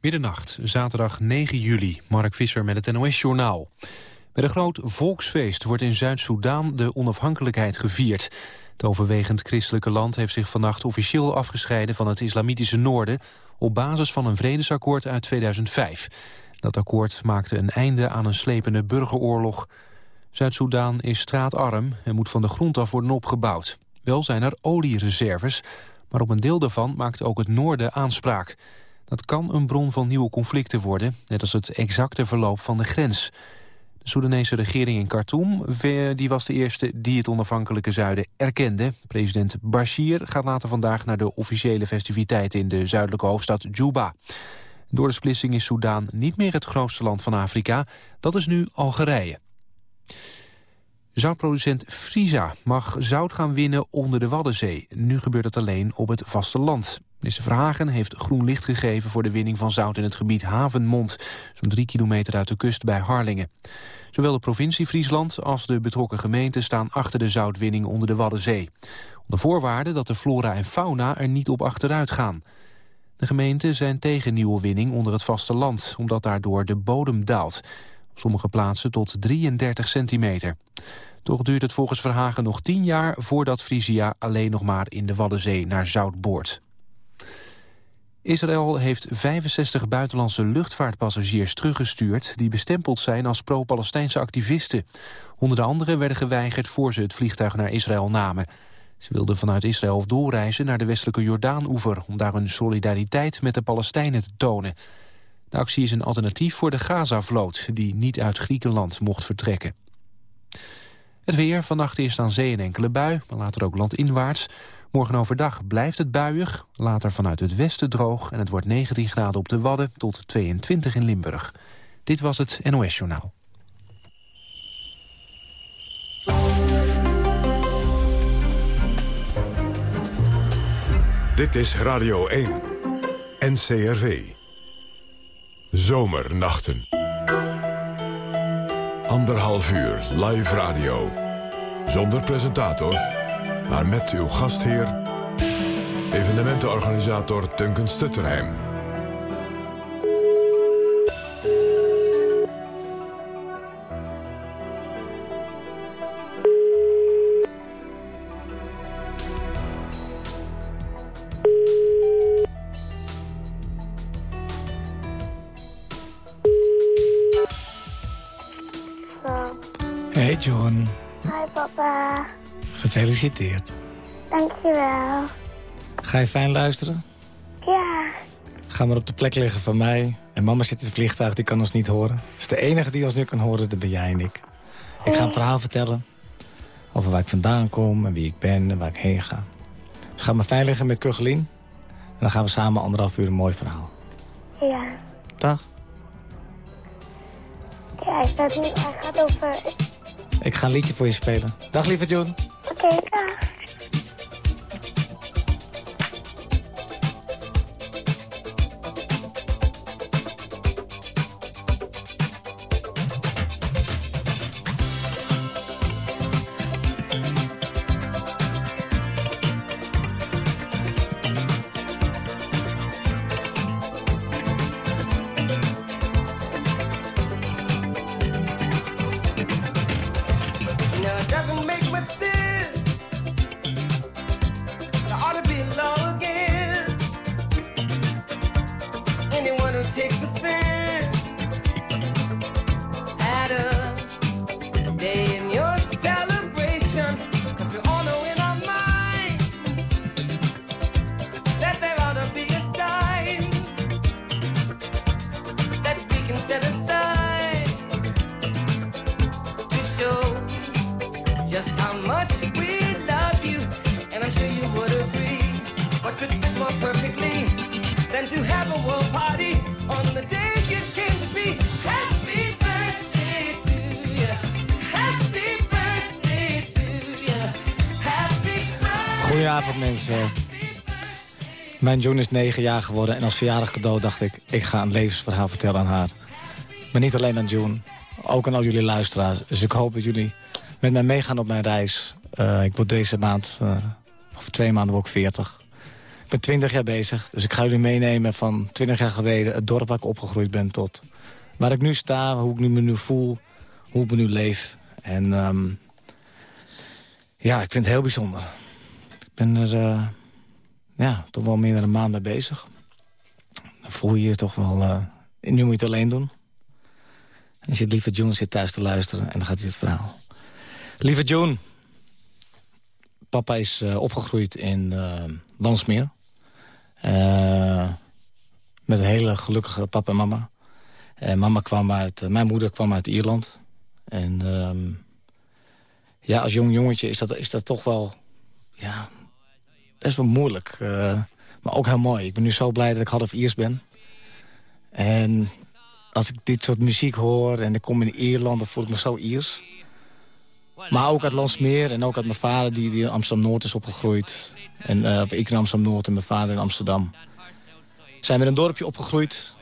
Middernacht, zaterdag 9 juli. Mark Visser met het NOS-journaal. Met een groot volksfeest wordt in Zuid-Soedan de onafhankelijkheid gevierd. Het overwegend christelijke land heeft zich vannacht officieel afgescheiden van het islamitische noorden... op basis van een vredesakkoord uit 2005. Dat akkoord maakte een einde aan een slepende burgeroorlog. Zuid-Soedan is straatarm en moet van de grond af worden opgebouwd. Wel zijn er oliereserves, maar op een deel daarvan maakt ook het noorden aanspraak. Dat kan een bron van nieuwe conflicten worden, net als het exacte verloop van de grens. De Soedanese regering in Khartoum die was de eerste die het onafhankelijke zuiden erkende. President Bashir gaat later vandaag naar de officiële festiviteiten in de zuidelijke hoofdstad Juba. Door de splitsing is Soedan niet meer het grootste land van Afrika, dat is nu Algerije. Zoutproducent Frisa mag zout gaan winnen onder de Waddenzee. Nu gebeurt het alleen op het vasteland. Minister Verhagen heeft groen licht gegeven voor de winning van zout in het gebied Havenmond, zo'n drie kilometer uit de kust bij Harlingen. Zowel de provincie Friesland als de betrokken gemeenten staan achter de zoutwinning onder de Waddenzee. Onder voorwaarde dat de flora en fauna er niet op achteruit gaan. De gemeenten zijn tegen nieuwe winning onder het vasteland, omdat daardoor de bodem daalt. Op sommige plaatsen tot 33 centimeter. Toch duurt het volgens Verhagen nog tien jaar voordat Frisia alleen nog maar in de Waddenzee naar zout boort. Israël heeft 65 buitenlandse luchtvaartpassagiers teruggestuurd... die bestempeld zijn als pro-Palestijnse activisten. Honderden anderen werden geweigerd voor ze het vliegtuig naar Israël namen. Ze wilden vanuit Israël doorreizen naar de westelijke Jordaan-oever... om daar hun solidariteit met de Palestijnen te tonen. De actie is een alternatief voor de Gaza-vloot... die niet uit Griekenland mocht vertrekken. Het weer, vannacht eerst aan zee een enkele bui, maar later ook landinwaarts. Morgen overdag blijft het buiig, later vanuit het westen droog... en het wordt 19 graden op de Wadden tot 22 in Limburg. Dit was het NOS Journaal. Dit is Radio 1, NCRV. Zomernachten. Anderhalf uur live radio. Zonder presentator, maar met uw gastheer... evenementenorganisator Duncan Stutterheim. Gefeliciteerd. Dankjewel. Ga je fijn luisteren? Ja. Ga maar op de plek liggen van mij. En mama zit in het vliegtuig, die kan ons niet horen. Dus de enige die ons nu kan horen, dat ben jij en ik. Ik ga een verhaal vertellen. Over waar ik vandaan kom en wie ik ben en waar ik heen ga. Dus ga maar fijn liggen met Kugelien. En dan gaan we samen anderhalf uur een mooi verhaal. Ja. Dag. Ja, staat nu, hij gaat over... Ik ga een liedje voor je spelen. Dag lieve John. Oké, dag. Mijn John is negen jaar geworden en als verjaardag cadeau dacht ik... ik ga een levensverhaal vertellen aan haar. Maar niet alleen aan John, ook aan al jullie luisteraars. Dus ik hoop dat jullie met mij meegaan op mijn reis. Eh, ik word deze maand, eh, over twee maanden ik 40. Ik ben 20 jaar bezig, dus ik ga jullie meenemen van 20 jaar geleden... het dorp waar ik opgegroeid ben tot waar ik nu sta, hoe ik me nu voel, hoe ik me nu leef. En ehm, ja, ik vind het heel bijzonder. Ik ben er uh, ja, toch wel meer dan een maand bezig. Dan voel je je toch wel... Uh, nu moet je het alleen doen. En zit lieve June zit thuis te luisteren en dan gaat hij het verhaal. Lieve June, papa is uh, opgegroeid in Landsmeer. met een hele gelukkige papa en mama. En mama kwam uit, mijn moeder kwam uit Ierland. En ehm, ja, als jong jongetje is dat, is dat toch wel ja, best wel moeilijk. Uh, maar ook heel mooi. Ik ben nu zo blij dat ik half Iers ben. En als ik dit soort muziek hoor en ik kom in Ierland... dan voel ik me zo Iers. Maar ook uit Landsmeer en ook uit mijn vader die, in Amsterdam-Noord is opgegroeid. En uh, ik in Amsterdam-Noord en mijn vader in Amsterdam. Zijn we in een dorpje opgegroeid.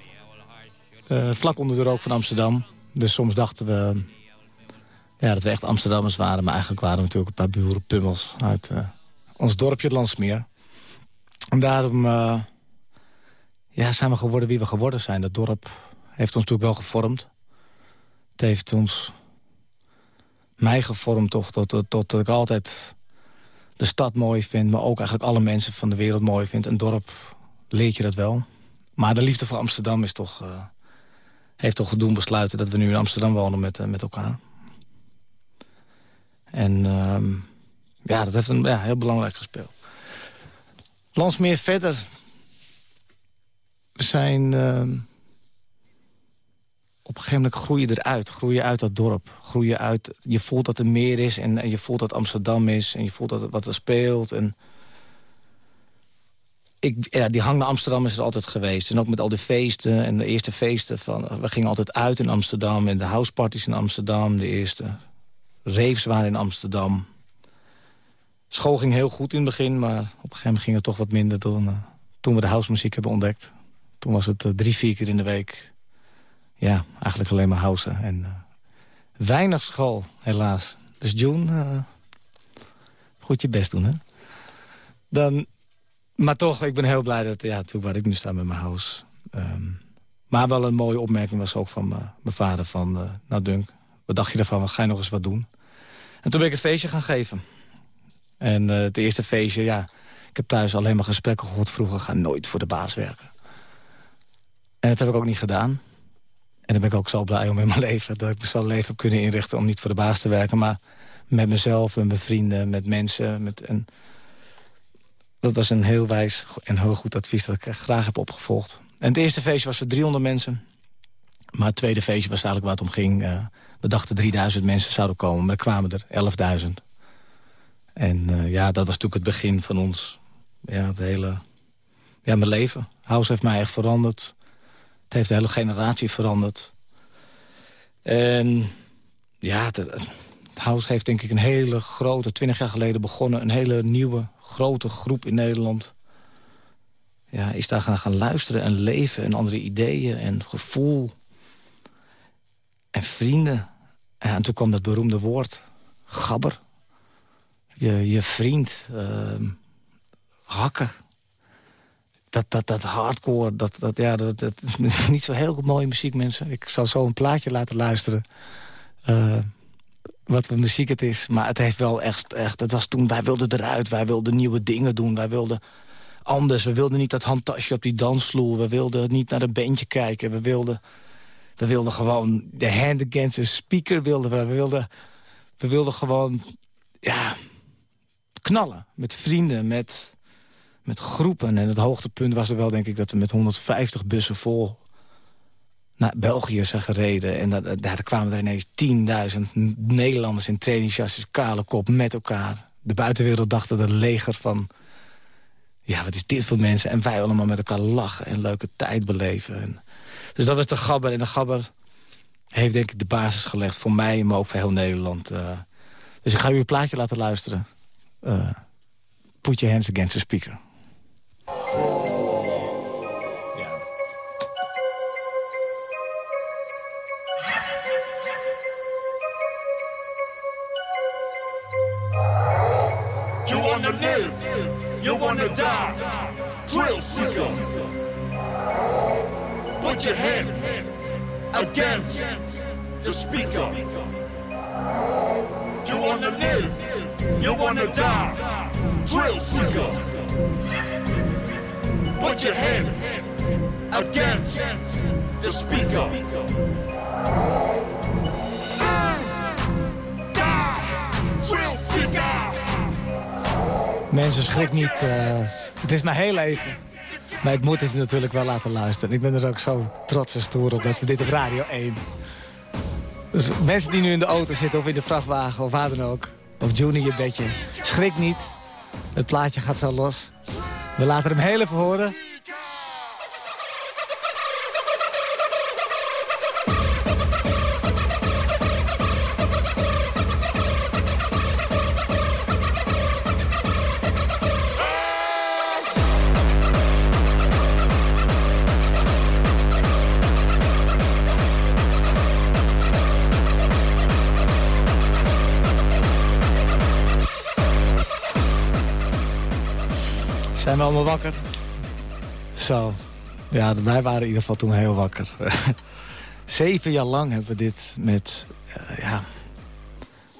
Uh, vlak onder de rook van Amsterdam. Dus soms dachten we ja, dat we echt Amsterdammers waren. Maar eigenlijk waren we natuurlijk een paar burenpummels uit uh, ons dorpje, Landsmeer. En daarom uh, ja, zijn we geworden wie we geworden zijn. Dat dorp heeft ons natuurlijk wel gevormd. Het heeft ons, mij gevormd toch, tot, tot, ik altijd de stad mooi vind... maar ook eigenlijk alle mensen van de wereld mooi vind. Een dorp leert je dat wel. Maar de liefde voor Amsterdam is toch, uh, heeft toch doen besluiten... dat we nu in Amsterdam wonen met, uh, met elkaar. En uh, ja, dat heeft een ja, heel belangrijk gespeeld. Landsmeer verder. We zijn... Uh, op een gegeven moment groei je eruit. Groei je uit dat dorp. Groei je uit... Je voelt dat er meer is en, en je voelt dat Amsterdam is. En je voelt dat wat er speelt. En ik, ja, die hang naar Amsterdam is er altijd geweest. En ook met al die feesten en de eerste feesten. Van, we gingen altijd uit in Amsterdam. En de houseparties in Amsterdam. De eerste raves waren in Amsterdam. School ging heel goed in het begin, maar op een gegeven moment ging het toch wat minder toen, uh, toen we de housemuziek hebben ontdekt. Toen was het uh, drie, vier keer in de week. Ja, eigenlijk alleen maar housen. En uh, weinig school, helaas. Dus June, goed je best doen, hè? Dan, maar toch, ik ben heel blij dat, ja, toen waar ik nu sta met mijn house. Um, maar wel een mooie opmerking was ook van mijn vader van, nou Dunk, wat dacht je ervan? Ga je nog eens wat doen? En toen ben ik een feestje gaan geven. En uh, het eerste feestje, ja... Ik heb thuis alleen maar gesprekken gehoord vroeger. Ga nooit voor de baas werken. En dat heb ik ook niet gedaan. En dan ben ik ook zo blij om in mijn leven... dat ik me zo'n leven heb kunnen inrichten om niet voor de baas te werken... maar met mezelf en mijn vrienden, met mensen. Met, en dat was een heel wijs en heel goed advies dat ik graag heb opgevolgd. En het eerste feestje was voor 300 mensen. Maar het tweede feestje was eigenlijk waar het om ging... Uh, we dachten 3000 mensen zouden komen, maar kwamen er 11.000. En uh, ja, dat was natuurlijk het begin van ons, ja, het hele, ja, mijn leven. House heeft mij echt veranderd. Het heeft de hele generatie veranderd. En ja, het, House heeft denk ik een hele grote, 20 jaar geleden begonnen... een hele nieuwe, grote groep in Nederland. Ja, is daar gaan, gaan luisteren en leven en andere ideeën en gevoel en vrienden. En toen kwam dat beroemde woord, gabber. Je, je vriend, uh, hakken. Dat, dat, dat hardcore, dat, dat, ja, dat, is niet zo heel mooie muziek, mensen. Ik zal zo een plaatje laten luisteren. Uh, wat voor muziek het is. Maar het heeft wel echt, echt... Het was toen, wij wilden eruit, wij wilden nieuwe dingen doen. Wij wilden anders. We wilden niet dat handtasje op die dansvloer. We wilden niet naar een bandje kijken. We wilden we wilden gewoon de hand against the speaker. Wilden we. We, wilden, we wilden gewoon ja, knallen. Met vrienden, met, met groepen. En het hoogtepunt was er wel, denk ik, dat we met 150 bussen vol naar België zijn gereden. En daar, daar kwamen er ineens 10.000 Nederlanders in trainingsjasjes, kale kop, met elkaar. De buitenwereld dacht dat een leger van... Ja, wat is dit voor mensen? En wij allemaal met elkaar lachen en leuke tijd beleven. En dus dat was de Gabber. En de Gabber heeft denk ik de basis gelegd voor mij, maar ook voor heel Nederland. Uh, dus ik ga u een plaatje laten luisteren. Uh, put your hands against the speaker. You wanna live, you wanna die. Drill seeker. Put your hands against the speaker. You wanna live, you wanna die. Drill seeker. Put your hands against the speaker. Mensen, schrik niet. eh, het is maar heel even. Maar ik moet het natuurlijk wel laten luisteren. Ik ben er ook zo trots en stoer op dat we dit op Radio 1... Dus mensen die nu in de auto zitten of in de vrachtwagen of waar dan ook... of June je bedje, schrik niet. Het plaatje gaat zo los. We laten hem heel even horen. Zijn we allemaal wakker? Zo. Ja, wij waren in ieder geval toen heel wakker. Zeven jaar lang hebben we dit met, eh, ja,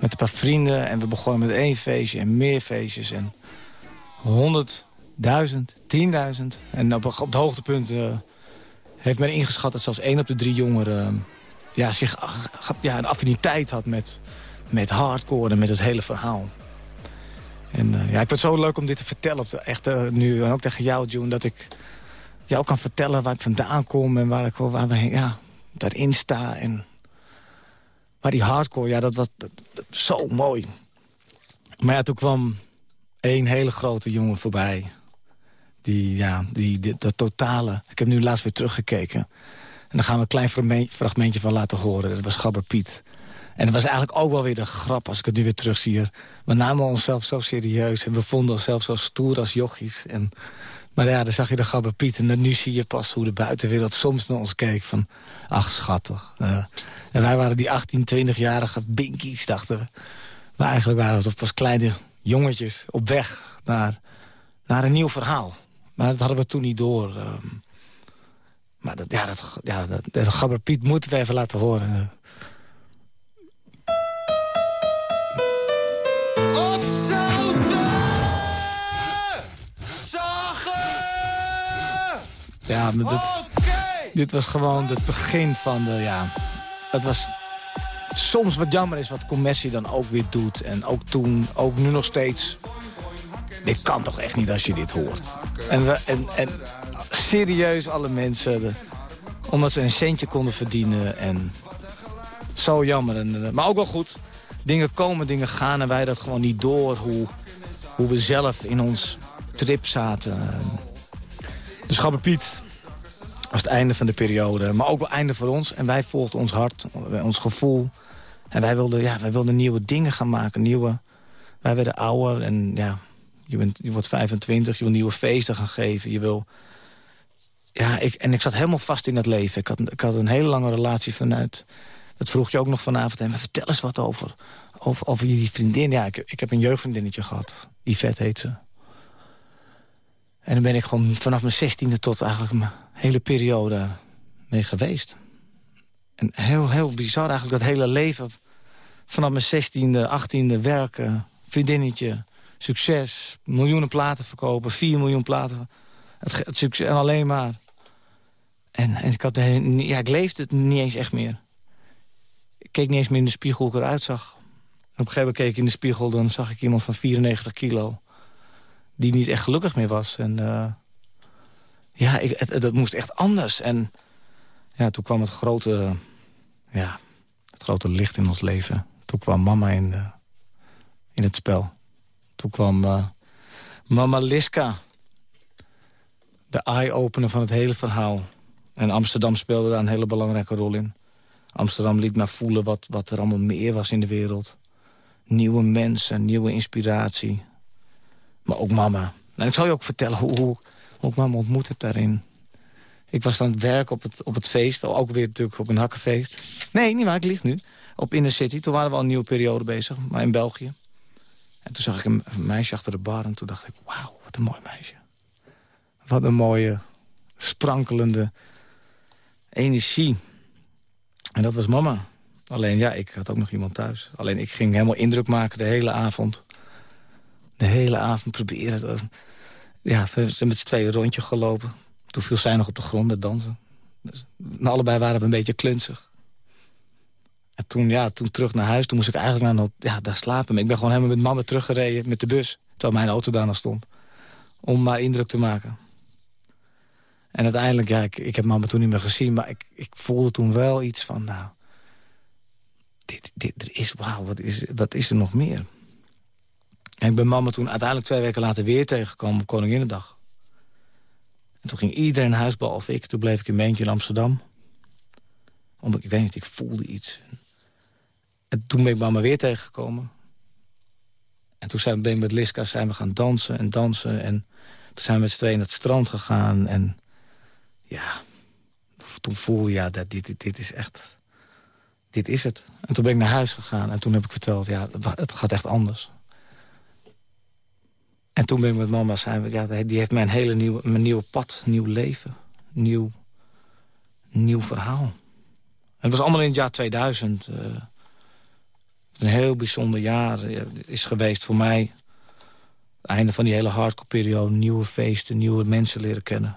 met een paar vrienden. En we begonnen met één feestje en meer feestjes. En honderdduizend, tienduizend. En op, op het hoogtepunt eh, heeft men ingeschat dat zelfs één op de drie jongeren... eh, ja, zich ja, een affiniteit had met, met hardcore en met het hele verhaal. En eh, ja, ik vind het zo leuk om dit te vertellen. Echt, nu en ook tegen jou, June, dat ik jou kan vertellen waar ik vandaan kom... en waar ik we, ja, daarin sta. En maar die hardcore, ja, dat was zo mooi. Maar ja, toen kwam één hele grote jongen voorbij. Die, ja, die, die- dat totale... Ik heb nu laatst weer teruggekeken. En daar gaan we een klein fragment- fragmentje van laten horen. Dat was Gabber Piet. En dat was eigenlijk ook wel weer de grap als ik het nu weer terugzie. We namen onszelf zo serieus en we vonden onszelf zo stoer als jochies. En, maar ja, dan zag je de Gabber Piet en nu zie je pas hoe de buitenwereld soms naar ons keek van... ach, schattig. Eh, en wij waren die 18, 20-jarige binkies, dachten we. Maar eigenlijk waren we toch pas kleine jongetjes op weg naar, naar een nieuw verhaal. Maar dat hadden we toen niet door. ehm. maar dat, ja, dat, ja, dat, Gabber Piet moeten we even laten horen. Ja, maar dit, was gewoon het begin van de, ja... Het was soms wat jammer is wat commercie dan ook weer doet. En ook toen, ook nu nog steeds. Dit kan toch echt niet als je dit hoort. En, we, en, en serieus alle mensen, de- omdat ze een centje konden verdienen. En zo jammer. En, eh, maar ook wel goed. Dingen komen, dingen gaan en wij dat gewoon niet door. Hoe, hoe we zelf in ons trip zaten. Dus Gabber Piet was het einde van de periode. Maar ook wel einde voor ons. En wij volgden ons hart, ons gevoel. En wij wilden, ja, wij wilden nieuwe dingen gaan maken. Nieuwe, wij werden ouder en ja, je, bent, je wordt 25. Je wil nieuwe feesten gaan geven. Je wil... Ja, ik, en ik zat helemaal vast in dat leven. Ik had, ik had een hele lange relatie vanuit... Dat vroeg je ook nog vanavond. En vertel eens wat over, over, over die vriendin. Ja, ik, ik heb een jeugdvriendinnetje gehad. Yvette heet ze. En dan ben ik gewoon vanaf mijn zestiende tot eigenlijk mijn hele periode mee geweest. En heel, heel bizar eigenlijk dat hele leven. Vanaf mijn zestiende, achttiende werken, vriendinnetje, succes, miljoenen platen verkopen, vier miljoen platen. Het, succes en alleen maar. En, en ik, had, ja, ik leefde het niet eens echt meer. Ik keek niet eens meer in de spiegel hoe ik eruit zag. En op een gegeven moment keek ik in de spiegel, dan zag ik iemand van 94 kilo die niet echt gelukkig meer was. En eh, ja, ik, dat moest echt anders. En ja, toen kwam het grote, ja, het grote licht in ons leven. Toen kwam mama in, de, in het spel. Toen kwam eh, mama Liska. De eye-opener van het hele verhaal. En Amsterdam speelde daar een hele belangrijke rol in. Amsterdam liet mij voelen wat, wat er allemaal meer was in de wereld. Nieuwe mensen, nieuwe inspiratie. Maar ook mama. En ik zal je ook vertellen hoe, hoe, hoe ik mama ontmoet heb daarin. Ik was aan het werk op het, op het feest. Ook weer natuurlijk op een hakkenfeest. Nee, niet waar, ik lig nu. Op Inner City. Toen waren we al een nieuwe periode bezig. Maar in België. En toen zag ik een, een meisje achter de bar. En toen dacht ik, wauw, wat een mooi meisje. Wat een mooie, sprankelende energie. En dat was mama. Alleen ja, ik had ook nog iemand thuis. Alleen ik ging helemaal indruk maken de hele avond. De hele avond proberen. Ja, we zijn met z'n tweeën rondje gelopen. Toen viel zij nog op de grond met dansen. Dus, allebei waren we een beetje klunzig. En toen, ja, toen terug naar huis, toen moest ik eigenlijk naar, ja, daar slapen. Maar ik ben gewoon helemaal met mama teruggereden met de bus. Terwijl mijn auto daar nog stond. Om maar indruk te maken. En uiteindelijk, ja, ik, ik heb mama toen niet meer gezien... maar ik, ik voelde toen wel iets van, nou... Dit, dit, er is, wauw, wat is, wat is er nog meer? En ik ben mama toen uiteindelijk twee weken later weer tegengekomen op Koninginnedag. En toen ging iedereen naar huis, ik. Toen bleef ik in Meentje in Amsterdam. Omdat, ik weet niet, ik voelde iets. En toen ben ik mama weer tegengekomen. En toen zijn, ben ik met Liska zijn we gaan dansen en dansen. En toen zijn we met z'n tweeën naar het strand gegaan. En ja, toen voelde ja, dat dit, dit, dit is echt... Dit is het. En toen ben ik naar huis gegaan en toen heb ik verteld... ja, het gaat echt anders. En toen ben ik met mama zijn ja, die heeft mijn hele nieuwe, mijn nieuwe pad, nieuw leven, nieuw, nieuw verhaal. En het was allemaal in het jaar 2000. Uh, eh, een heel bijzonder jaar is geweest voor mij. Het einde van die hele hardcore periode, nieuwe feesten, nieuwe mensen leren kennen.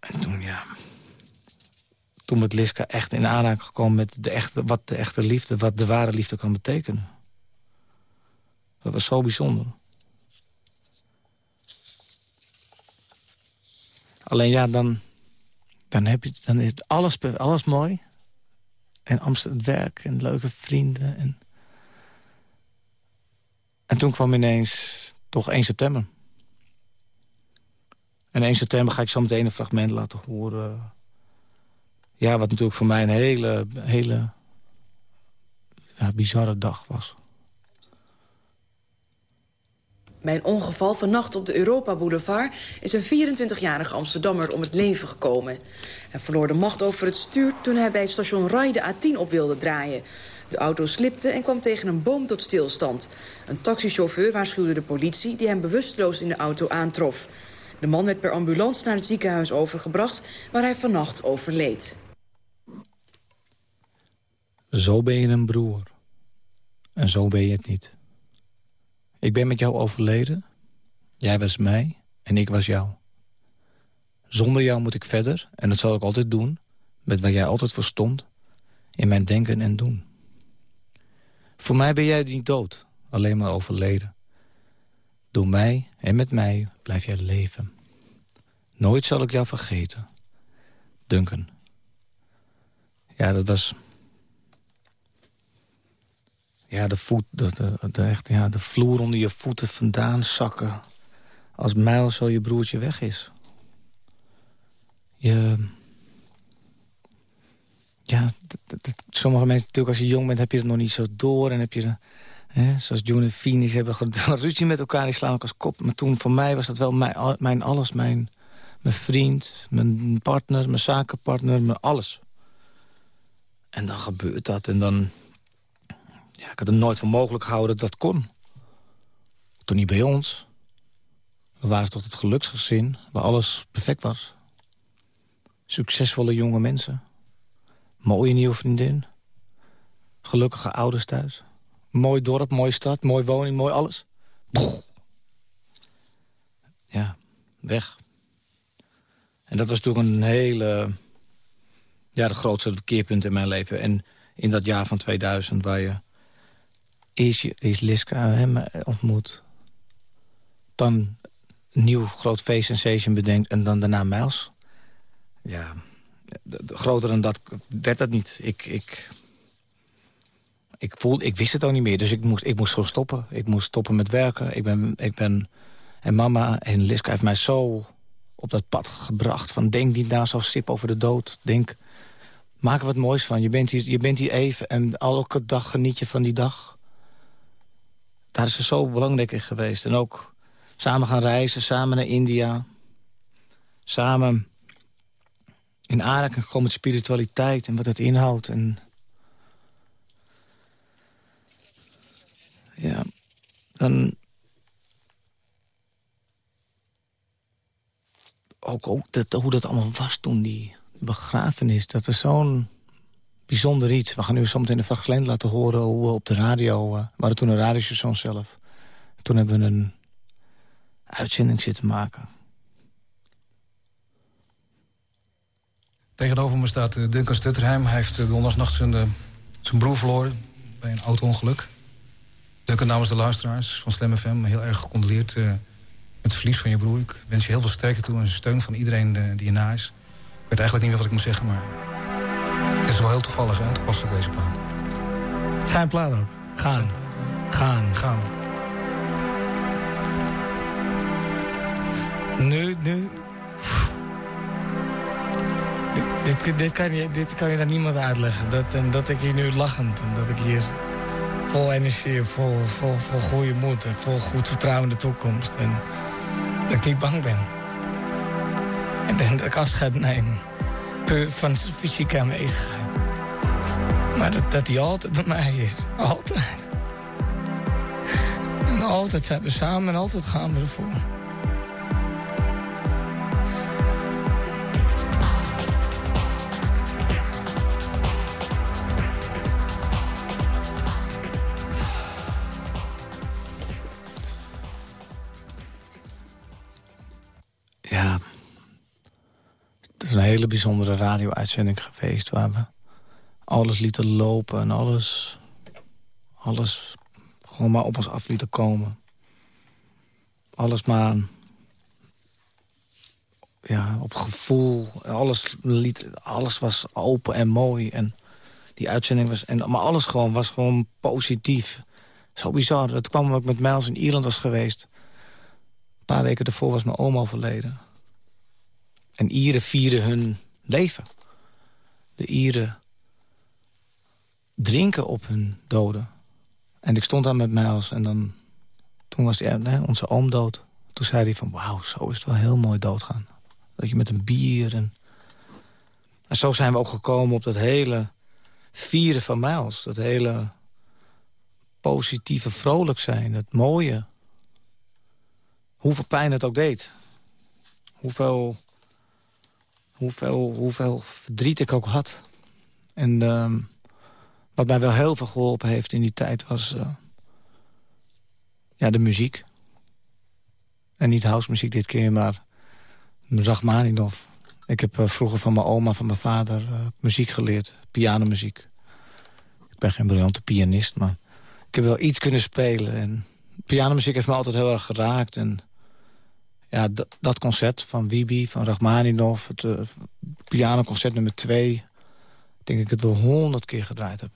En toen, ja... Toen met Liska echt in aanraking gekomen met de echte, wat de echte liefde... wat de ware liefde kan betekenen. Dat was zo bijzonder. Alleen ja, dan, dan heb je dan is alles, alles mooi. En Amsterdam, werk en leuke vrienden. En, en toen kwam ineens toch 1 september. En 1 september ga ik zo meteen een fragment laten horen. Ja, wat natuurlijk voor mij een hele, hele ja, bizarre dag was. Bij een ongeval vannacht op de Europa Boulevard is een 24-jarige Amsterdammer om het leven gekomen. Hij verloor de macht over het stuur toen hij bij station Rai de A10 op wilde draaien. De auto slipte en kwam tegen een boom tot stilstand. Een taxichauffeur waarschuwde de politie die hem bewusteloos in de auto aantrof. De man werd per ambulance naar het ziekenhuis overgebracht... waar hij vannacht overleed. Zo ben je een broer. En zo ben je het niet. Ik ben met jou overleden. Jij was mij en ik was jou. Zonder jou moet ik verder, en dat zal ik altijd doen... met waar jij altijd voor stond, in mijn denken en doen. Voor mij ben jij niet dood, alleen maar overleden. Door mij en met mij blijf jij leven. Nooit zal ik jou vergeten. Duncan. Ja, dat was ja, de, voet, de, de, de, echt, ja, de vloer onder je voeten vandaan zakken. Als mijl zo je broertje weg is. Je... Ja, sommige mensen natuurlijk als je jong bent heb je het nog niet zo door. En heb je, hè, zoals June en Phoenix hebben ruzie met elkaar. Die slaan als kop. Maar toen voor mij was dat wel mijn, mijn alles. Mijn, mijn vriend, mijn partner, mijn zakenpartner, mijn alles. En dan gebeurt dat en dan ja, ik had er nooit voor mogelijk gehouden dat dat kon. Toen niet bij ons. We waren tot het geluksgezin, waar alles perfect was. Succesvolle jonge mensen. Mooie nieuwe vriendin. Gelukkige ouders thuis. Mooi dorp, mooie stad, mooie woning, mooi alles. Ja, weg. En dat was toen een hele... Ja, de grootste keerpunt in mijn leven. En in dat jaar van 2000 waar je is, is Liska hem ontmoet. Dan een nieuw groot face sensation bedenkt en dan daarna Miles. Ja, groter dan dat werd dat niet. Ik, ik, ik, voel, ik wist het ook niet meer, dus ik moest, ik moest gewoon stoppen. Ik moest stoppen met werken. Ik ben, ik ben, en mama en Liska heeft mij zo op dat pad gebracht... van denk niet na zo sip over de dood. Denk, maak er wat moois van. Je bent hier, je bent hier even en elke dag geniet je van die dag daar is ze zo belangrijk in geweest. En ook samen gaan reizen, samen naar India. Samen in aanraking gekomen met spiritualiteit en wat het inhoudt. En ja, dan... ook, ook dat, hoe dat allemaal was toen, die, begrafenis. Dat is zo'n bijzonder iets. We gaan nu zometeen een fragment laten horen hoe we op de radio... Uh, we hadden toen een radiostation zelf. Toen hebben we een uitzending zitten maken. Tegenover me staat uh, Duncan Stutterheim. Hij heeft uh, donderdagnacht zijn, zijn broer verloren bij een auto-ongeluk. Duncan namens de luisteraars van Slam FM. Heel erg gecondoleerd met het verlies van je broer. Ik wens je heel veel sterkte toe en steun van iedereen die je na is. Ik weet eigenlijk niet meer wat ik moet zeggen, maar... Het is wel heel toevallig en toepasselijk deze plaat. Zijn plaat ook. Gaan. Gaan. Gaan. Nu, nu... Dit, dit, dit, kan je, dit kan je aan niemand uitleggen. Dat, en dat ik hier nu lachend en dat ik hier vol energie, vol, vol, vol goede moed... en vol goed vertrouwen in de toekomst. En dat ik niet bang ben. En dat ik afscheid neem van fysieke aanwezigheid. Maar dat, dat die altijd bij mij is. Altijd. En altijd zijn we samen en altijd gaan we ervoor. Ja, het is een hele bijzondere radio-uitzending geweest... waar we alles lieten lopen en alles, alles gewoon maar op ons af lieten komen. Alles maar ja, op gevoel. Alles, liet, alles was open en mooi. En die uitzending was... En, maar alles gewoon was gewoon positief. Zo bizar. Het kwam ik met Miles in Ierland was geweest. Een paar weken daarvoor was mijn oom overleden. En Ieren vierden hun leven. De Ieren drinken op hun doden. En ik stond daar met Miles en dan... Toen was die, nee, onze oom dood. Toen zei hij van, wauw, zo is het wel heel mooi doodgaan. Dat je met een bier en... En zo zijn we ook gekomen op dat hele vieren van Miles. Dat hele positieve vrolijk zijn. Het mooie. Hoeveel pijn het ook deed. Hoeveel, hoeveel, hoeveel verdriet ik ook had. En... Uh, wat mij wel heel veel geholpen heeft in die tijd was... Uh, ja, de muziek. En niet housemuziek dit keer, maar Rachmaninoff. Ik heb uh, vroeger van mijn oma, van mijn vader uh, muziek geleerd. Pianomuziek. Ik ben geen briljante pianist, maar ik heb wel iets kunnen spelen. En pianomuziek heeft me altijd heel erg geraakt. En ja, dat concert van Wibi, van Rachmaninoff... het pianoconcert nummer twee... denk ik het wel honderd keer gedraaid heb.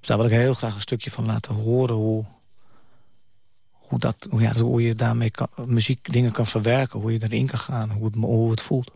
Dus daar wil ik heel graag een stukje van laten horen... hoe, hoe, dat, hoe, ja, hoe je daarmee kan, muziek dingen kan verwerken... hoe je erin kan gaan, hoe het, hoe het voelt.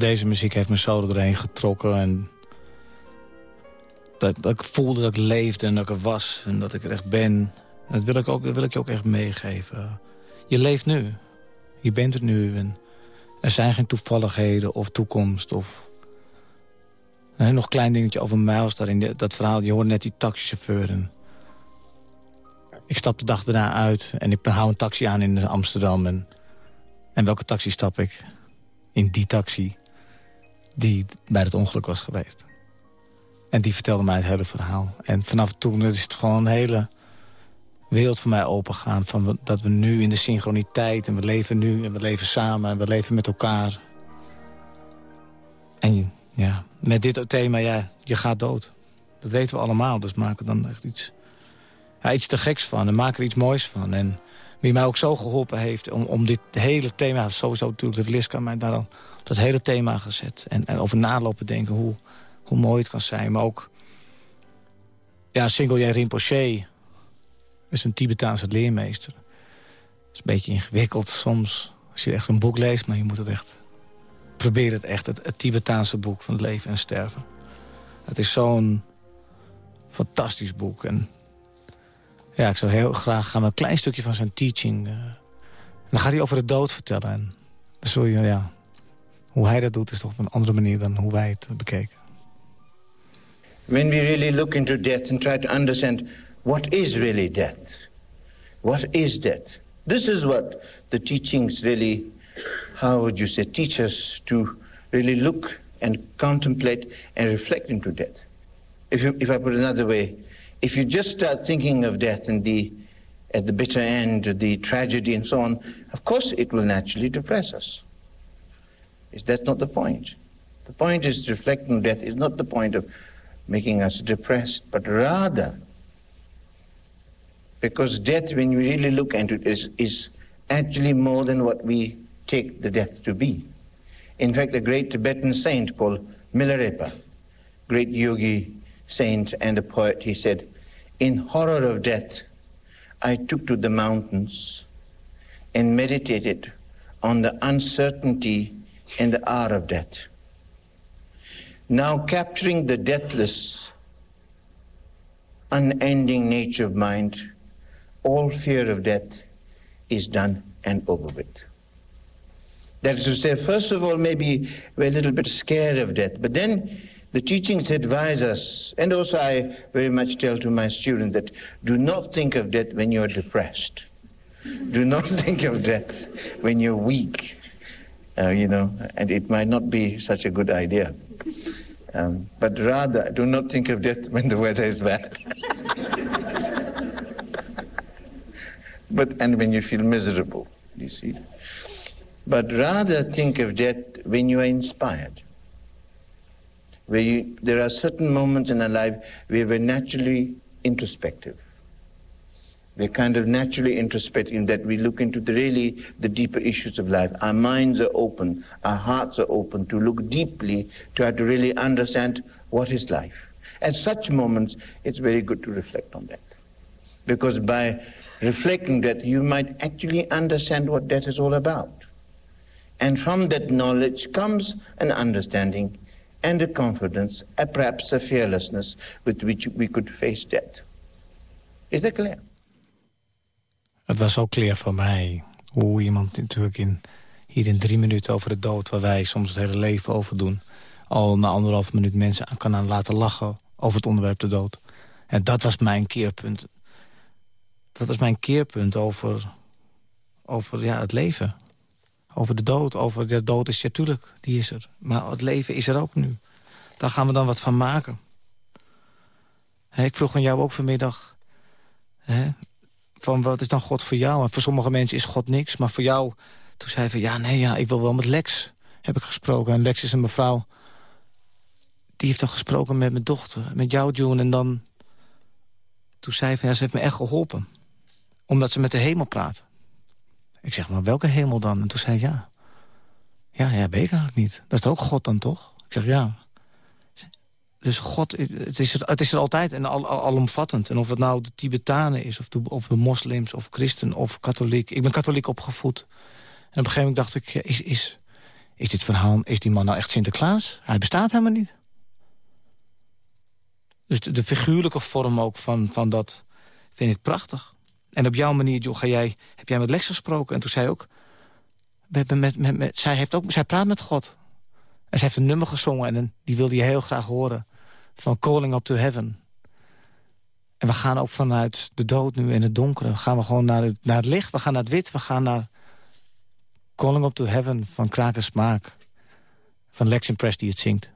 Deze muziek heeft me zo doorheen getrokken. En dat, dat, ik voelde dat ik leefde en dat ik er was. En dat ik er echt ben. En dat wil ik, ook, dat wil ik je ook echt meegeven. Je leeft nu. Je bent er nu. En er zijn geen toevalligheden of toekomst. Of... nog een klein dingetje over Miles daarin. Dat verhaal, je hoort net die taxichauffeur. En ik stap de dag daarna uit en ik hou een taxi aan in Amsterdam. En, en welke taxi stap ik? In die taxi die bij het ongeluk was geweest. En die vertelde mij het hele verhaal. En vanaf toen is het gewoon een hele wereld voor mij opengaan. Van dat we nu in de synchroniteit en we leven nu en we leven samen en we leven met elkaar. En ja, met dit thema, ja, je gaat dood. Dat weten we allemaal, dus maken dan echt iets, ja, iets te geks van en maken er iets moois van. En wie mij ook zo geholpen heeft om, om dit hele thema... sowieso natuurlijk de Liska mij daar al dat hele thema gezet. En, en over nalopen denken hoe, hoe mooi het kan zijn. Maar ook... Ja, Single Rinpoche is een Tibetaanse leermeester. Het is een beetje ingewikkeld soms als je echt een boek leest... maar je moet het echt... Probeer het echt, het, Tibetaanse boek van leven en sterven. Het is zo'n fantastisch boek. En ja, ik zou heel graag gaan een klein stukje van zijn teaching... Uh, en dan gaat hij over de dood vertellen. En je, ja, hoe hij dat doet is toch op een andere manier dan hoe wij het bekeken. When we really look into death and try to understand what is really death. What is death? This is what the teachings really, how would you say, teach us to really look and contemplate and reflect into death. If, you, if I put it another way, if you just start thinking of death and the, at the bitter end, the tragedy and so on, of course it will naturally depress us. Is that not the point? The point is reflecting death is not the point of making us depressed, but rather because death, when you really look into it, is, is actually more than what we take the death to be. In fact, a great Tibetan saint called Milarepa, great yogi saint and a poet, he said, In horror of death, I took to the mountains and meditated on the uncertainty in the hour of death. Now capturing the deathless, unending nature of mind, all fear of death is done and over with. That is to say, first of all, maybe we're a little bit scared of death, but then the teachings advise us, and also I very much tell to my students that do not think of death when you're depressed. Do not think of death when you're weak uh, you know, and it might not be such a good idea. Um, but rather, do not think of death when the weather is bad. but and when you feel miserable, you see. But rather think of death when you are inspired. Where you, there are certain moments in our life where we're naturally introspective we're kind of naturally introspective in that we look into the really the deeper issues of life. Our minds are open, our hearts are open to look deeply, try to really understand what is life. At such moments, it's very good to reflect on that. Because by reflecting that, you might actually understand what death is all about. And from that knowledge comes an understanding and a confidence, and perhaps a fearlessness with which we could face death. Is that clear? Het was ook clear voor mij hoe iemand natuurlijk in, hier in drie minuten over de dood... waar wij soms het hele leven over doen... al na anderhalf minuut mensen kan aan laten lachen over het onderwerp de dood. En dat was mijn keerpunt. Dat was mijn keerpunt over, over ja, het leven. Over de dood. Over de dood is natuurlijk, die is er. Maar het leven is er ook nu. Daar gaan we dan wat van maken. ik vroeg aan jou ook vanmiddag van wat is dan God voor jou? En voor sommige mensen is God niks, maar voor jou... Toen zei hij van, ja, nee, ja, ik wil wel met Lex, heb ik gesproken. En Lex is een mevrouw, die heeft dan gesproken met mijn dochter, met jou, June. En dan, toen zei hij van, ja, ze heeft me echt geholpen. Omdat ze met de hemel praat. Ik zeg, maar welke hemel dan? En toen zei hij, ja. Ja, ja, weet ik eigenlijk niet. Dat is toch ook God dan, toch? Ik zeg, ja dus God, het is er, het is er altijd en al, alomvattend. En of het nou de Tibetanen is, of de, of de moslims, of christen, of katholiek. Ik ben katholiek opgevoed. En op een gegeven moment dacht ik, is, is, is dit verhaal, is die man nou echt Sinterklaas? Hij bestaat helemaal niet. Dus de, figuurlijke vorm ook van, van dat vind ik prachtig. En op jouw manier, joh, ga jij, heb jij met Lex gesproken? En toen zei ook, met, met, met, zij, heeft ook, zij praat met God. En ze heeft een nummer gezongen en die wilde je heel graag horen. Van Calling Up to Heaven. En we gaan ook vanuit de dood nu in het donkere. Gaan we gewoon naar het, naar het licht, we gaan naar het wit. We gaan naar Calling Up to Heaven van Kraken Smaak. Van Lex Impress die het zingt.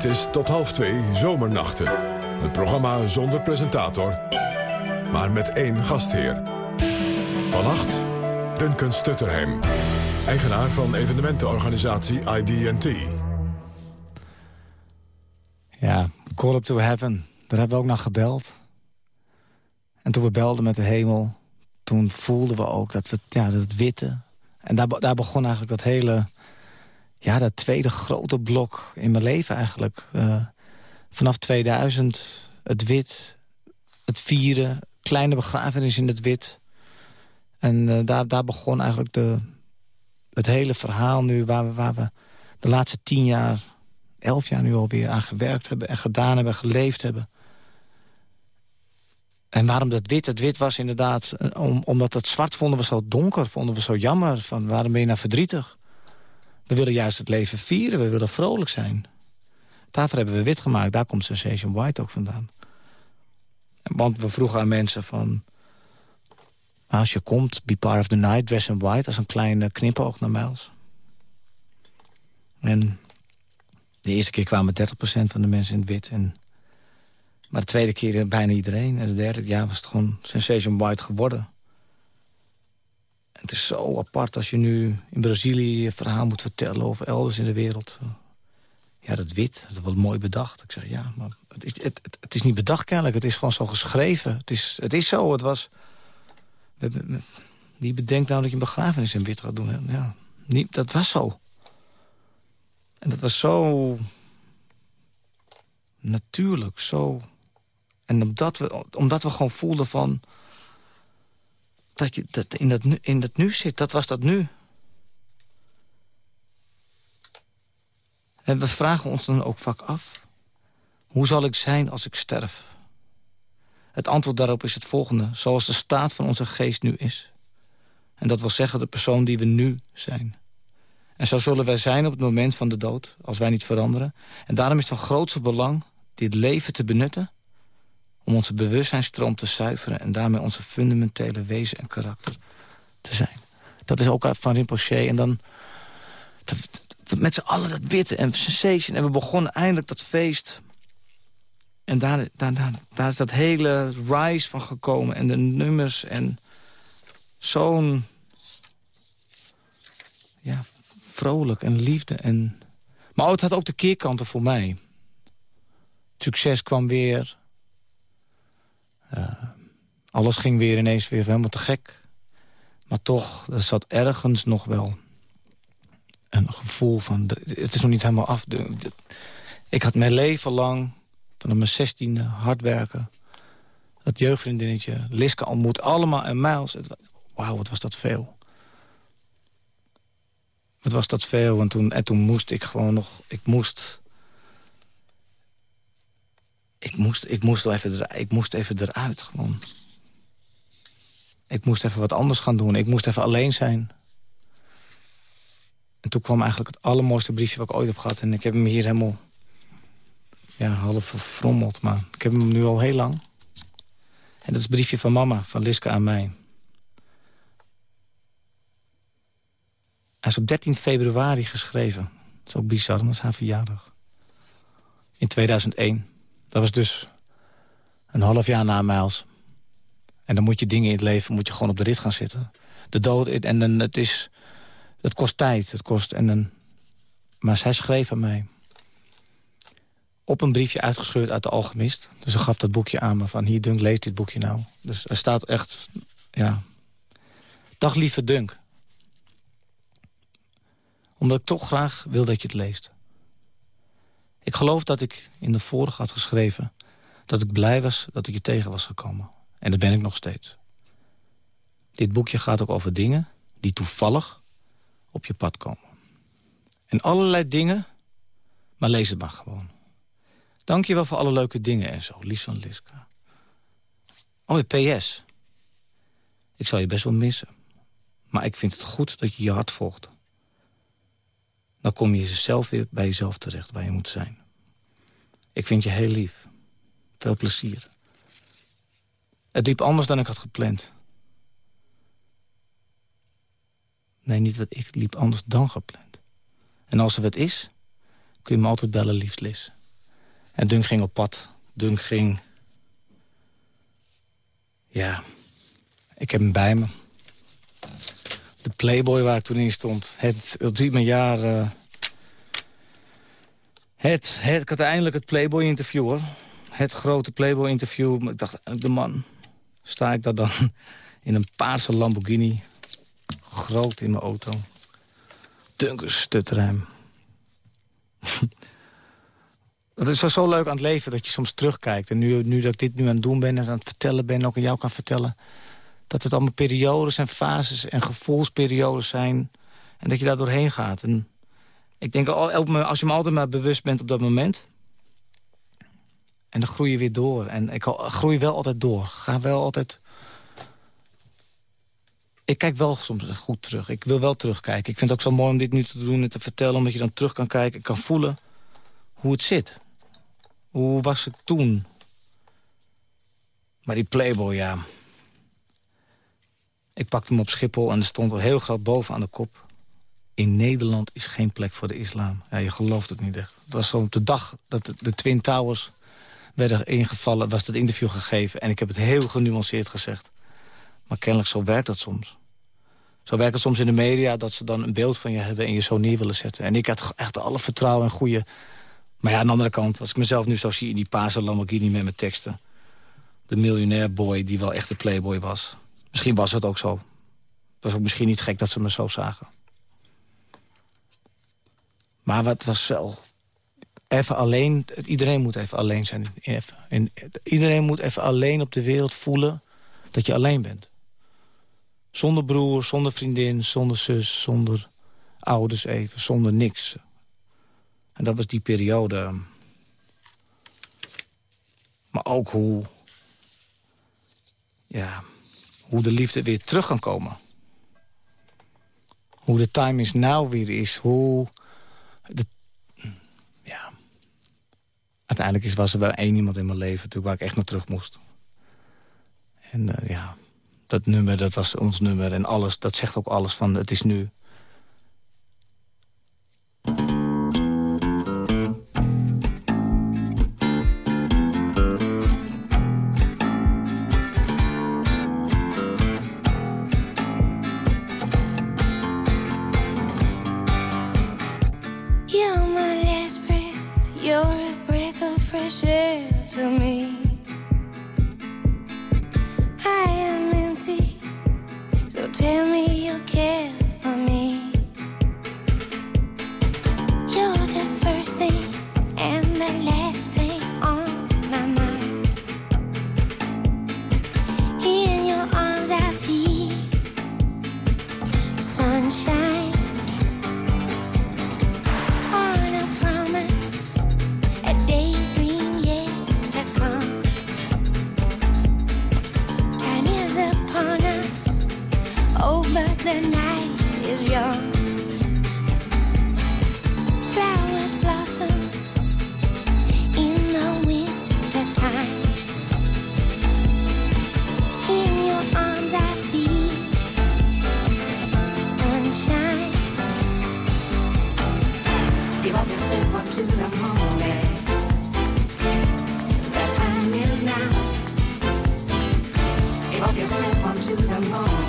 Dit is tot half twee Zomernachten. Het programma zonder presentator, maar met één gastheer. Vannacht Duncan Stutterheim, eigenaar van evenementenorganisatie ID&T. Ja, Call Up to Heaven. Daar hebben we ook naar gebeld. En toen we belden met de hemel... toen voelden we ook dat we ja, dat het witte... En daar, daar begon eigenlijk dat hele ja, dat tweede grote blok in mijn leven eigenlijk. Uh, vanaf 2000 het wit, het vieren, kleine begrafenis in het wit. En uh, daar, daar begon eigenlijk de, het hele verhaal nu... Waar we, waar we de laatste tien jaar, elf jaar nu alweer aan gewerkt hebben... en gedaan hebben, geleefd hebben. En waarom dat wit? Het wit was inderdaad... Om, omdat het zwart vonden we zo donker, vonden we zo jammer. Van, waarom ben je nou verdrietig? We willen juist het leven vieren, we willen vrolijk zijn. Daarvoor hebben we wit gemaakt, daar komt Sensation White ook vandaan. Want we vroegen aan mensen van... Als je komt, be part of the night, dress in white... als een kleine knipoog naar Miles. En de eerste keer kwamen 30% van de mensen in het wit. En, maar de tweede keer bijna iedereen. En de derde jaar was het gewoon Sensation White geworden. Het is zo apart als je nu in Brazilië je verhaal moet vertellen... of elders in de wereld. Ja, dat wit, dat wel mooi bedacht. Ik zeg, ja, maar het is, het, het, is niet bedacht kennelijk. Het is gewoon zo geschreven. Het is, het is zo, het was... Wie bedenkt nou dat je een begrafenis in wit gaat doen? Ja, niet, dat was zo. En dat was zo... Natuurlijk, zo... En omdat we, omdat we gewoon voelden van... Dat je dat in, dat in dat nu zit, dat was dat nu. En we vragen ons dan ook vaak af... Hoe zal ik zijn als ik sterf? Het antwoord daarop is het volgende. Zoals de staat van onze geest nu is. En dat wil zeggen de persoon die we nu zijn. En zo zullen wij zijn op het moment van de dood, als wij niet veranderen. En daarom is het van grootste belang dit leven te benutten... om onze bewustzijnstroom te zuiveren... en daarmee onze fundamentele wezen en karakter te zijn. Dat is ook van Rinpoche. En dan... Met z'n allen dat witte en sensation. En we begonnen eindelijk dat feest en daar, daar, daar, daar is dat hele rise van gekomen. En de nummers en zo'n... Ja, vrolijk en liefde. En... Maar het had ook de keerkanten voor mij. succes kwam weer. Uh, alles ging weer ineens weer helemaal te gek. Maar toch, er zat ergens nog wel een gevoel van... Het is nog niet helemaal af. Ik had mijn leven lang Vanaf mijn zestiende, hard werken. Dat jeugdvriendinnetje, Liske ontmoet, allemaal en Miles. Wauw, wat was dat veel. Wat was dat veel. En toen, en toen moest ik gewoon nog... Ik moest... Ik moest, ik moest, even, er, ik moest even eruit, gewoon. Ik moest even wat anders gaan doen. Ik moest even alleen zijn. En toen kwam eigenlijk het allermooiste briefje wat ik ooit heb gehad. En ik heb hem hier helemaal ja, half verfrommeld. Maar ik heb hem nu al heel lang. En dat is een briefje van mama, van Liske aan mij. Hij is op 13 februari geschreven. Ook bizar, dat is haar verjaardag. In 2001. Dat was dus een half jaar na Miles. En dan moet je dingen in het leven moet je gewoon op de rit gaan zitten. De dood, en dan, het, is, het kost tijd. Het kost, en dan, maar zij schreef aan mij op een briefje uitgescheurd uit de Alchemist. Dus ze gaf dat boekje aan me van hier Dunk, lees dit boekje nou. Dus er staat echt, ja... Dag lieve Dunk. Omdat ik toch graag wil dat je het leest. Ik geloof dat ik in de vorige had geschreven... dat ik blij was dat ik je tegen was gekomen. En dat ben ik nog steeds. Dit boekje gaat ook over dingen die toevallig op je pad komen. En allerlei dingen, maar lees het maar gewoon. Dank je wel voor alle leuke dingen en zo. Lies van Liska. Oh, PS. Ik zal je best wel missen. Maar ik vind het goed dat je je hart volgt. Dan kom je zelf weer bij jezelf terecht waar je moet zijn. Ik vind je heel lief. Veel plezier. Het liep anders dan ik had gepland. Nee, niet wat ik liep anders dan gepland. En als er wat is, kun je me altijd bellen, liefst Liz. En Dunk ging op pad. Dunk ging... Ja, ik heb hem bij me. De Playboy waar ik toen in stond. Het ultieme jaar... Uh... Het, het, ik had eindelijk het Playboy-interview, hoor. Het grote Playboy-interview. Ik dacht, de man, sta ik daar dan in een paarse Lamborghini. Groot in mijn auto. Dunkers, stutterheim. Het is wel zo leuk aan het leven dat je soms terugkijkt. En nu, nu dat ik dit nu aan het doen ben en aan het vertellen ben... ook aan jou kan vertellen... dat het allemaal periodes en fases en gevoelsperiodes zijn... en dat je daar doorheen gaat. En ik denk, als je me altijd maar bewust bent op dat moment... en dan groei je weer door. En ik groei wel altijd door. Ga wel altijd... ik kijk wel soms goed terug. Ik wil wel terugkijken. Ik vind het ook zo mooi om dit nu te doen en te vertellen... omdat je dan terug kan kijken en kan voelen hoe het zit. Hoe was ik toen? Maar die Playboy, ja... Ik pakte hem op Schiphol en er stond er heel groot boven aan de kop... in Nederland is geen plek voor de islam. Ja, je gelooft het niet echt. Het was op de dag dat de, de Twin Towers werden ingevallen... was dat interview gegeven en ik heb het heel genuanceerd gezegd. Maar kennelijk zo werkt dat soms. Zo werkt het soms in de media dat ze dan een beeld van je hebben... en je zo neer willen zetten. En ik had echt alle vertrouwen en goede... Maar ja, aan de andere kant, als ik mezelf nu zo zie in die paarse Lamborghini met mijn teksten... de miljonair boy die wel echt de playboy was. Misschien was het ook zo. Het was ook misschien niet gek dat ze me zo zagen. Maar wat was wel... Even alleen, iedereen moet even alleen zijn. Even, iedereen moet even alleen op de wereld voelen dat je alleen bent. Zonder broer, zonder vriendin, zonder zus, zonder ouders even, zonder niks. En dat was die periode. Maar ook hoe... Ja, hoe de liefde weer terug kan komen. Hoe de time is now weer is. Hoe... Ja. Uiteindelijk was er wel één iemand in mijn leven natuurlijk, waar ik echt naar terug moest. En uh, ja, dat nummer, dat was ons nummer. En alles, dat zegt ook alles van het is nu. Tell me you care yourself onto the moment.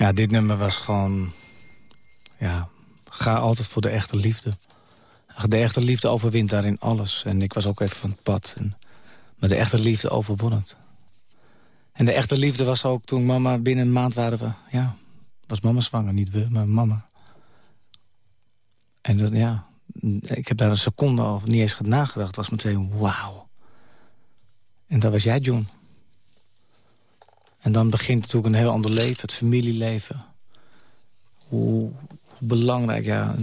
Ja, dit nummer was gewoon... Ja, ga altijd voor de echte liefde. De echte liefde overwint daarin alles. En ik was ook even van het pad. En, maar de echte liefde overwon het. En de echte liefde was ook toen mama binnen een maand waren we... Ja, was mama zwanger, niet we, maar mama. En dat, ja, ik heb daar een seconde over niet eens nagedacht. Was meteen wauw. En dat was jij, John. En dan begint natuurlijk een heel ander leven, het familieleven. Hoe, belangrijk, ja.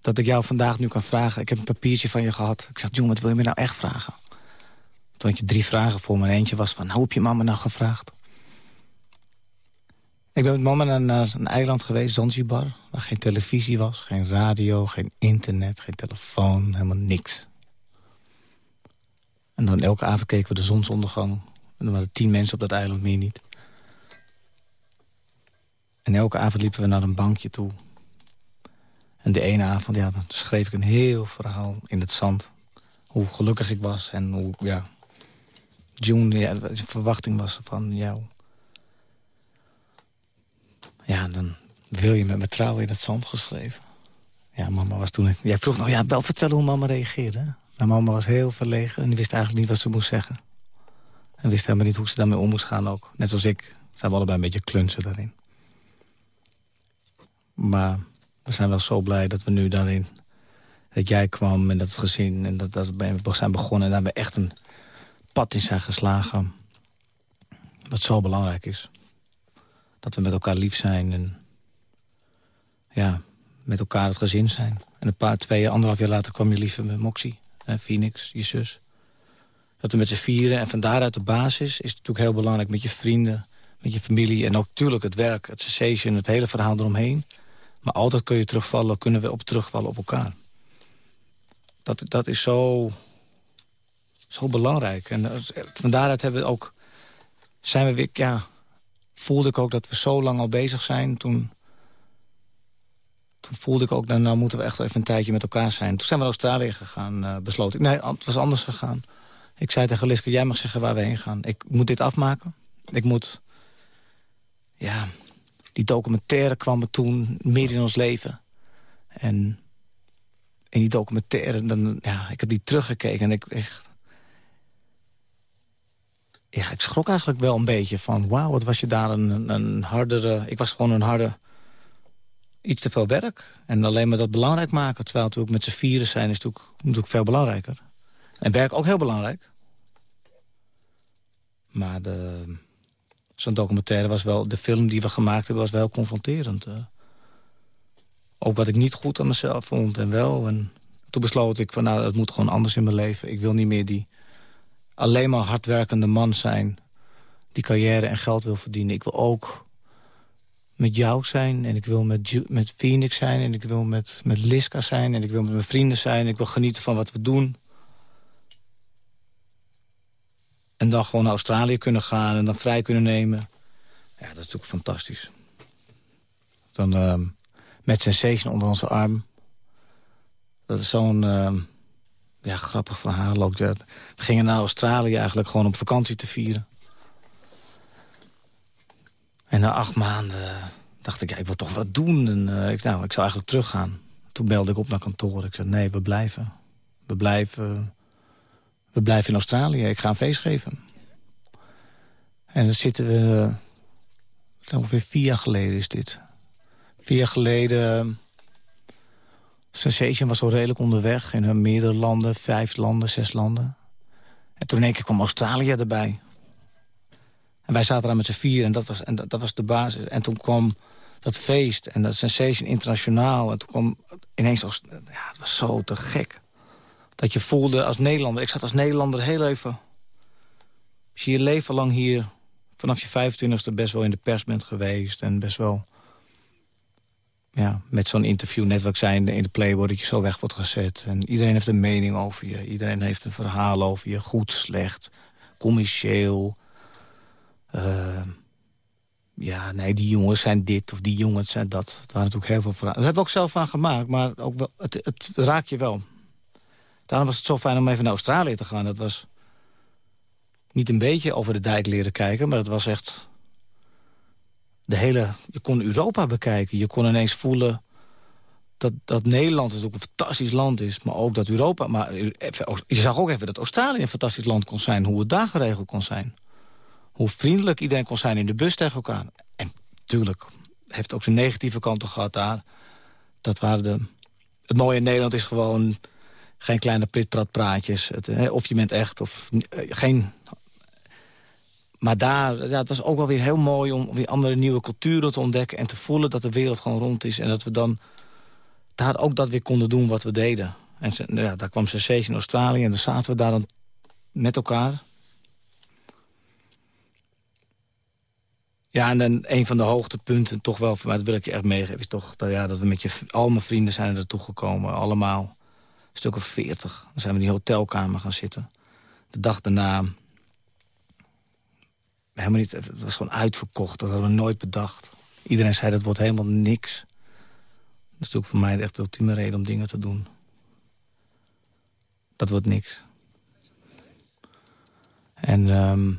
Dat ik jou vandaag nu kan vragen. Ik heb een papiertje van je gehad. Ik zeg, John, wat wil je me nou echt vragen? Toen had je drie vragen voor me. En eentje was van, hoe heb je mama nou gevraagd? Ik ben met mama naar, naar een eiland geweest, Zanzibar. Waar geen televisie was, geen radio, geen internet, geen telefoon, helemaal niks. En dan elke avond keken we de zonsondergang. En er waren tien mensen op dat eiland, meer niet. En elke avond liepen we naar een bankje toe. En de ene avond, ja, dan schreef ik een heel verhaal in het zand. Hoe gelukkig ik was en hoe, ja... June, ja, de verwachting was van jou. Ja, dan wil je met me trouwen in het zand geschreven. Ja, mama was toen... Jij vroeg nog, ja, wel vertellen hoe mama reageerde. Maar mama was heel verlegen en wist eigenlijk niet wat ze moest zeggen. En wist helemaal niet hoe ze daarmee om moest gaan ook. Net zoals ik. Zijn we allebei een beetje klunzen daarin. Maar we zijn wel zo blij dat we nu daarin... dat jij kwam en dat het gezin en dat, dat we zijn begonnen... en daar we echt een pad in zijn geslagen. Wat zo belangrijk is. Dat we met elkaar lief zijn en... ja, met elkaar het gezin zijn. En een paar, twee, anderhalf jaar later kwam je liever met Moxie. En Phoenix, je zus. Dat we met z'n vieren. En van daaruit de basis is natuurlijk heel belangrijk met je vrienden, met je familie. En ook natuurlijk het werk, het cessation, het hele verhaal eromheen. Maar altijd kun je terugvallen, kunnen we op terugvallen op elkaar. Dat, dat is zo, zo belangrijk. En is- van daaruit hebben we ook, zijn we weer, ja, voelde ik ook dat we zo lang al bezig zijn. Toen, toen voelde ik ook, nou, nou moeten we echt even een tijdje met elkaar zijn. Toen zijn we naar Australië gegaan, eh, besloot ik. Nee, het was anders gegaan. Ik zei tegen Liske, jij mag zeggen waar we heen gaan. Ik moet dit afmaken. Ik moet... Ja, die documentaire kwam er toen meer in ons leven. En in die documentaire, dan, ja, ik heb die teruggekeken en ik echt... Ja, ik schrok eigenlijk wel een beetje van... wauw, wat was je daar een, een, hardere... Ik was gewoon een harde... Iets te veel werk. En alleen maar dat belangrijk maken. Terwijl natuurlijk met z'n vieren zijn is natuurlijk, natuurlijk veel belangrijker. En werk ook heel belangrijk. Maar de, zo'n documentaire was wel... De film die we gemaakt hebben was wel confronterend. eh. Ook wat ik niet goed aan mezelf vond en wel. En toen besloot ik van nou, het moet gewoon anders in mijn leven. Ik wil niet meer die alleen maar hardwerkende man zijn... die carrière en geld wil verdienen. Ik wil ook met jou zijn en ik wil met, met Phoenix zijn... en ik wil met, met Liska zijn en ik wil met mijn vrienden zijn. Ik wil genieten van wat we doen. En dan gewoon naar Australië kunnen gaan en dan vrij kunnen nemen. Ja, dat is natuurlijk fantastisch. Dan ehm, met Sensation onder onze arm. Dat is zo'n ehm, ja, grappig verhaal ook. We gingen naar Australië eigenlijk gewoon om vakantie te vieren. En na acht maanden dacht ik, ja, ik wil toch wat doen. En, eh, ik, nou, ik zou eigenlijk teruggaan. Toen belde ik op naar kantoor. Ik zei, nee, we blijven. We blijven, we blijven in Australië. Ik ga een feest geven. En dan zitten we... Ongeveer vier jaar geleden is dit. Vier jaar geleden... Sensation was al redelijk onderweg in meerdere landen. Vijf landen, zes landen. En toen in één keer kwam Australië erbij. En wij zaten daar met z'n vier en dat was, en dat, was de basis. En toen kwam dat feest en dat Sensation Internationaal. En toen kwam ineens... Ja, het was zo te gek. Dat je voelde als Nederlander... Ik zat als Nederlander heel even... Als je je leven lang hier vanaf je 25e best wel in de pers bent geweest... en best wel ja, met zo'n interview, net wat ik zei in de, Playboy... dat je zo weg wordt gezet. En iedereen heeft een mening over je. Iedereen heeft een verhaal over je. Goed, slecht, commercieel. Eh, ja, nee, die jongens zijn dit of die jongens zijn dat. Het waren natuurlijk heel veel verhalen. Dat hebben we ook zelf aan gemaakt, maar ook wel, het, het raakt je wel. Daarom was het zo fijn om even naar Australië te gaan. Dat was niet een beetje over de dijk leren kijken, maar dat was echt de hele, je kon Europa bekijken. Je kon ineens voelen dat, dat Nederland natuurlijk een fantastisch land is. Maar ook dat Europa... Maar je zag ook even dat Australië een fantastisch land kon zijn. Hoe het daar geregeld kon zijn. Hoe vriendelijk iedereen kon zijn in de bus tegen elkaar. En natuurlijk heeft ook zijn negatieve kanten gehad daar. Dat waren de... Het mooie in Nederland is gewoon geen kleine pitpratpraatjes. Het, hè, of je bent echt, of eh, geen... Maar daar, ja, het was ook wel weer heel mooi om weer andere nieuwe culturen te ontdekken... en te voelen dat de wereld gewoon rond is. En dat we dan daar ook dat weer konden doen wat we deden. En ja, daar kwam Sensation in Australië en dan zaten we daar dan met elkaar. Ja, en dan een van de hoogtepunten toch wel mij, dat wil ik je echt meegeven... is toch dat, ja, dat we met je, al mijn vrienden zijn er naartoe gekomen, allemaal. Stuk of veertig. Dan zijn we in die hotelkamer gaan zitten. De dag daarna... Helemaal niet, het, was gewoon uitverkocht, dat hadden we nooit bedacht. Iedereen zei, dat wordt helemaal niks. Dat is natuurlijk voor mij echt de ultieme reden om dingen te doen. Dat wordt niks. En, ehm,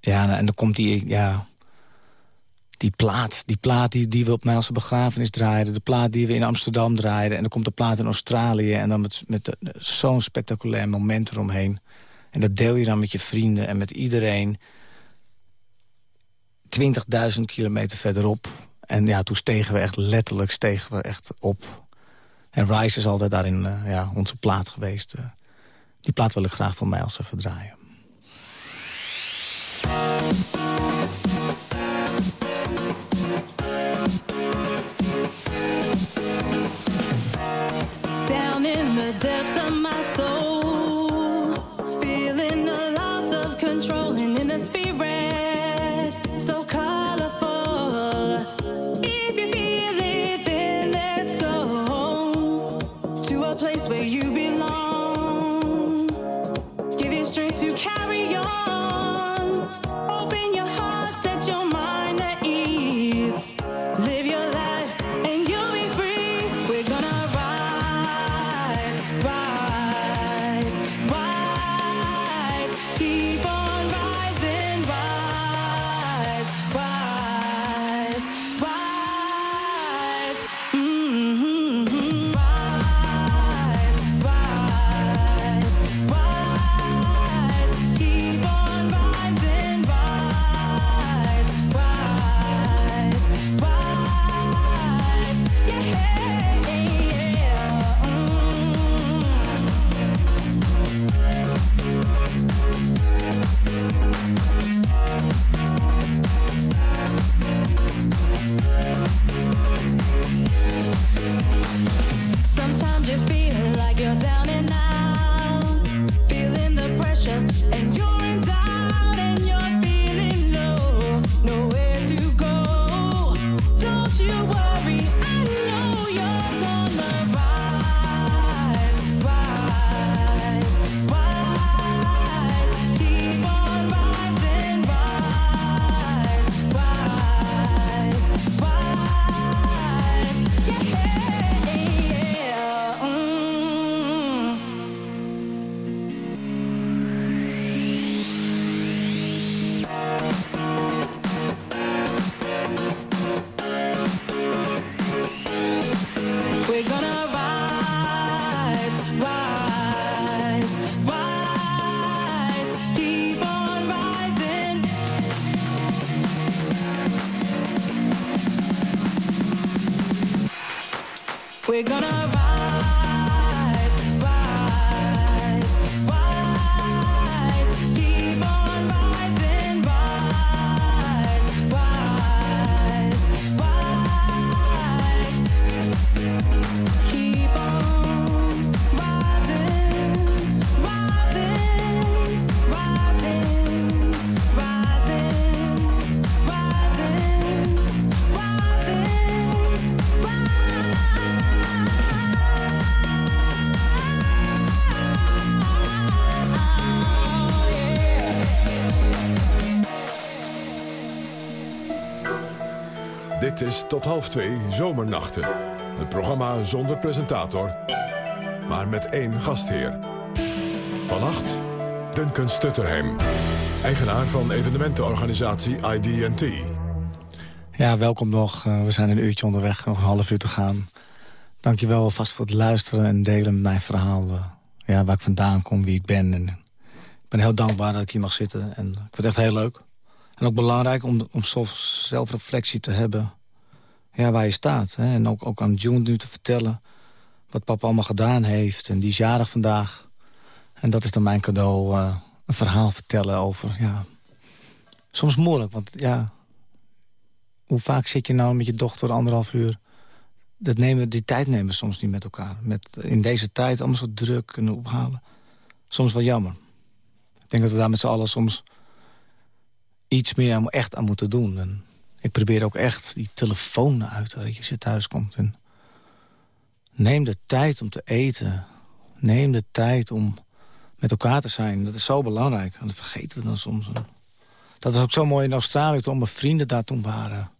ja, en dan komt die, ja, die plaat. Die plaat die, die we op Mijlse begrafenis draaiden. De plaat die we in Amsterdam draaiden. En dan komt de plaat in Australië. En dan met, met zo'n spectaculair moment eromheen. En dat deel je dan met je vrienden en met iedereen. 20.000 kilometer verderop. En ja, toen stegen we echt letterlijk stegen we echt op. En Rise is altijd daarin eh, ja, onze plaat geweest. eh. die plaat wil ik graag voor mij als even draaien. Tot half twee Zomernachten. Het programma zonder presentator, maar met één gastheer. Vannacht Duncan Stutterheim, eigenaar van evenementenorganisatie ID&T. Ja, welkom nog. Eh, we zijn een uurtje onderweg, nog een half uur te gaan. Dankjewel alvast voor het luisteren en delen met mijn verhaal. eh, ja, waar ik vandaan kom, wie ik ben. En ik ben heel dankbaar dat ik hier mag zitten. En ik vind het echt heel leuk. En ook belangrijk om, om zelf- zelfreflectie te hebben. Ja, waar je staat. Hè? En ook, ook aan June nu te vertellen wat papa allemaal gedaan heeft. En die is jarig vandaag. En dat is dan mijn cadeau. eh, een verhaal vertellen over, ja... Soms moeilijk, want ja... Hoe vaak zit je nou met je dochter anderhalf uur? Dat nemen, die tijd nemen we soms niet met elkaar. Met, in deze tijd allemaal zo druk kunnen ophalen. Soms wel jammer. Ik denk dat we daar met z'n allen soms iets meer echt aan moeten doen. En ik probeer ook echt die telefoon uit dat je thuis komt. En neem de tijd om te eten. Neem de tijd om met elkaar te zijn. Dat is zo belangrijk. En dat vergeten we dan soms. Dat was ook zo mooi in Australië toen mijn vrienden daar toen waren.